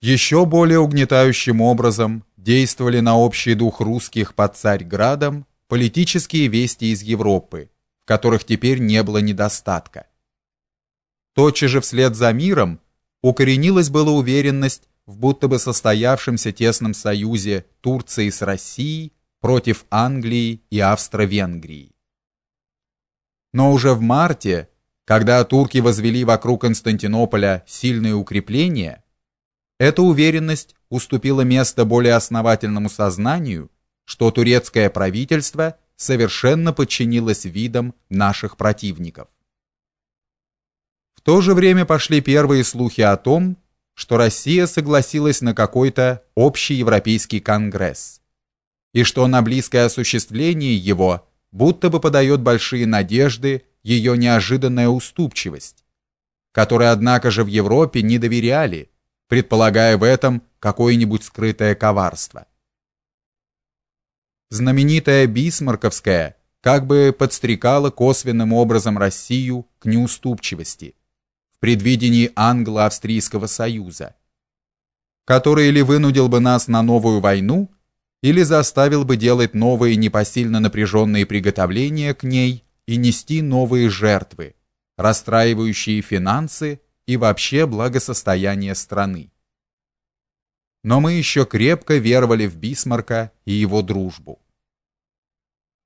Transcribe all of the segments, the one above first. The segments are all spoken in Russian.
еще более угнетающим образом действовали на общий дух русских под Царьградом политические вести из Европы, в которых теперь не было недостатка. Тотчас же вслед за миром укоренилась была уверенность в будто бы состоявшемся тесном союзе Турции с Россией против Англии и Австро-Венгрии. Но уже в марте, когда турки возвели вокруг Константинополя сильные укрепления, эта уверенность уступила место более основательному сознанию, что турецкое правительство совершенно подчинилось видам наших противников. В то же время пошли первые слухи о том, что Россия согласилась на какой-то общий европейский конгресс, и что на близкое осуществление его будто бы подает большие надежды ее неожиданная уступчивость, которой однако же в Европе не доверяли, предполагая в этом какое-нибудь скрытое коварство. Знаменитая Бисмарковская как бы подстрекала косвенным образом Россию к неуступчивости в предвидении англо-австрийского союза, который или вынудил бы нас на новую войну, или заставил бы делать новые непосильно напряженные приготовления к ней и нести новые жертвы, расстраивающие финансы и вообще благосостояние страны. Но мы еще крепко веровали в Бисмарка и его дружбу.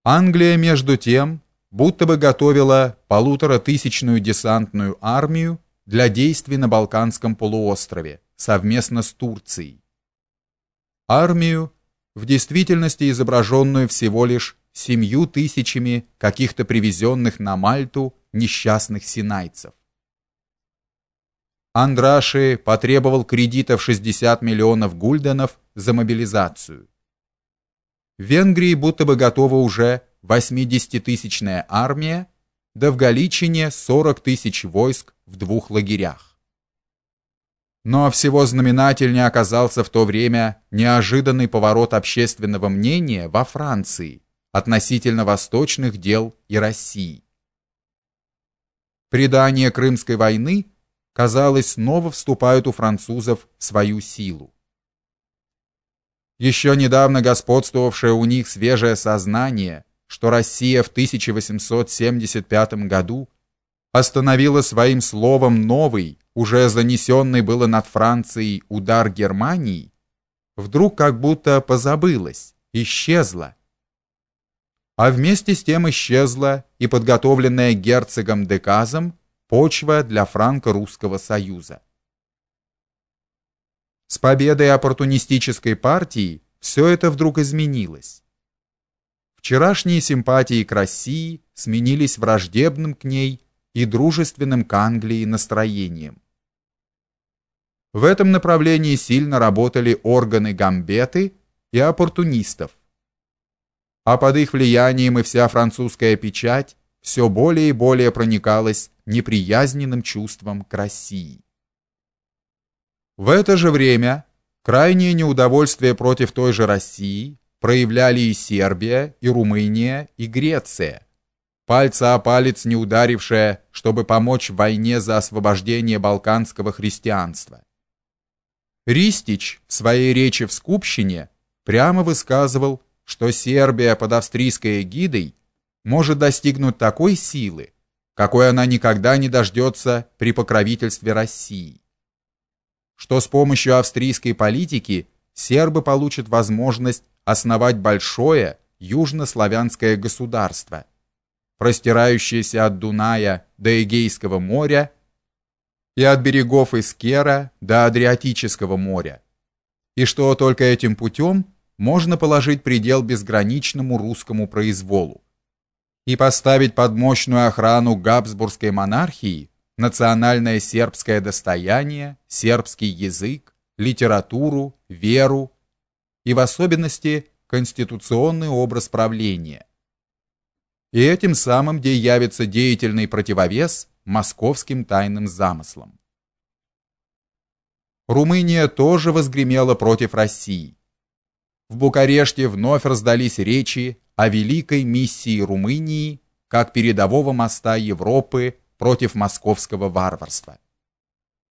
Англия между тем будто бы готовила полуторатысячную десантную армию для действий на Балканском полуострове совместно с Турцией. Армию, в действительности изображенную всего лишь семью тысячами каких-то привезенных на Мальту несчастных синайцев. Андраши потребовал кредита в 60 миллионов гульденов за мобилизацию. В Венгрии будто бы готова уже 80-тысячная армия, да в Галичине 40 тысяч войск в двух лагерях. Но всего знаменательнее оказался в то время неожиданный поворот общественного мнения во Франции относительно восточных дел и России. Предания Крымской войны казалось, снова вступают у французов в свою силу. Еще недавно господствовавшее у них свежее сознание, что Россия в 1875 году остановила своим словом новый, уже занесенный было над Францией удар Германии, вдруг как будто позабылось, исчезло. А вместе с тем исчезла и подготовленная герцогом Деказом почва для франко-русского союза. С победой оппортунистической партии все это вдруг изменилось. Вчерашние симпатии к России сменились враждебным к ней и дружественным к Англии настроением. В этом направлении сильно работали органы гамбеты и оппортунистов. А под их влиянием и вся французская печать все более и более проникалась неприязненным чувством к России. В это же время крайнее неудовольствие против той же России проявляли и Сербия, и Румыния, и Греция, пальца о палец не ударившая, чтобы помочь в войне за освобождение балканского христианства. Ристич в своей речи в Скупщине прямо высказывал, что Сербия под австрийской эгидой может достигнуть такой силы, какой она никогда не дождется при покровительстве России. Что с помощью австрийской политики сербы получат возможность основать большое южнославянское государство, простирающееся от Дуная до Эгейского моря и от берегов Искера до Адриатического моря, и что только этим путем можно положить предел безграничному русскому произволу и поставить под мощную охрану Габсбургской монархии национальное сербское достояние, сербский язык, литературу, веру и в особенности конституционный образ правления. И этим самым где явится деятельный противовес московским тайным замыслам. Румыния тоже возгремела против России. В Букареште вновь раздались речи о великой миссии Румынии как передового моста Европы против московского варварства.